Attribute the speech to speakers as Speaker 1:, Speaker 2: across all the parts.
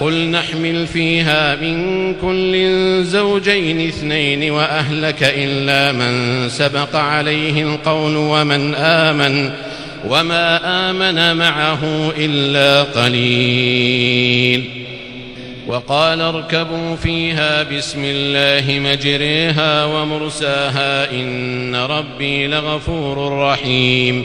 Speaker 1: قل نحمل فيها من كل زوجين اثنين وأهلك إلا من سبق عليه القول ومن آمن وما آمن معه إلا قليل. وقال اركبوا فيها بسم الله مجريها ومرساها إن ربي لغفور رحيم.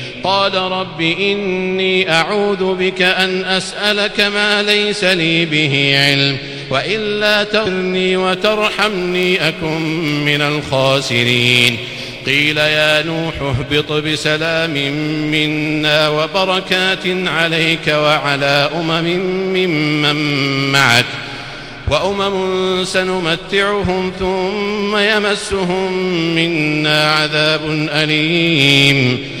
Speaker 1: قال رب إني أعوذ بك أن أسألك ما ليس لي به علم وإلا تغني وترحمني أكن من الخاسرين. قيل يا نوح اهبط بسلام منا وبركات عليك وعلى أمم ممن معك وأمم سنمتعهم ثم يمسهم منا عذاب أليم.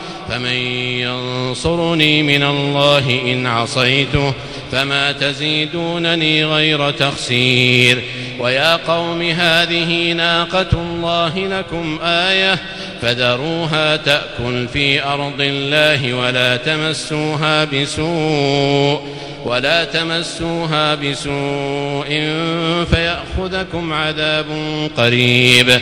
Speaker 1: فمن ينصرني من الله إن عصيته فما تزيدونني غير تخسير ويا قوم هذه ناقة الله لكم آية فذروها تأكل في أرض الله ولا تمسوها بسوء ولا تمسوها بسوء فيأخذكم عذاب قريب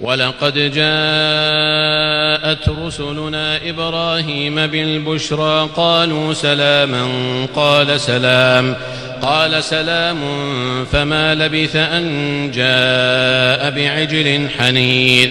Speaker 1: ولقد جاءت رسلنا إبراهيم بالبشرى قالوا سلاما قال سلام قال سلام فما لبث أن جاء بعجل حنيذ.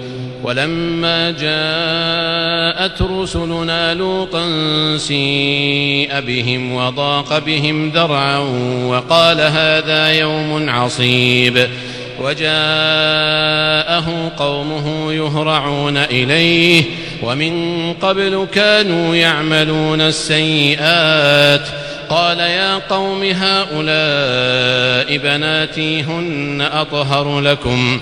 Speaker 1: ولما جاءت رسلنا لوطا سيء بهم وضاق بهم ذرعا وقال هذا يوم عصيب. وجاءه قومه يهرعون إليه ومن قبل كانوا يعملون السيئات. قال يا قوم هؤلاء بناتي هن أطهر لكم.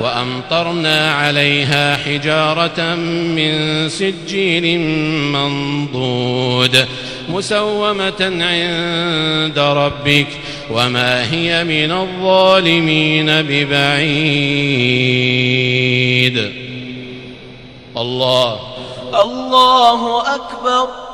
Speaker 1: وأمطرنا عليها حجارة من سجيل منضود مسومة عند ربك وما هي من الظالمين ببعيد. الله.
Speaker 2: الله أكبر.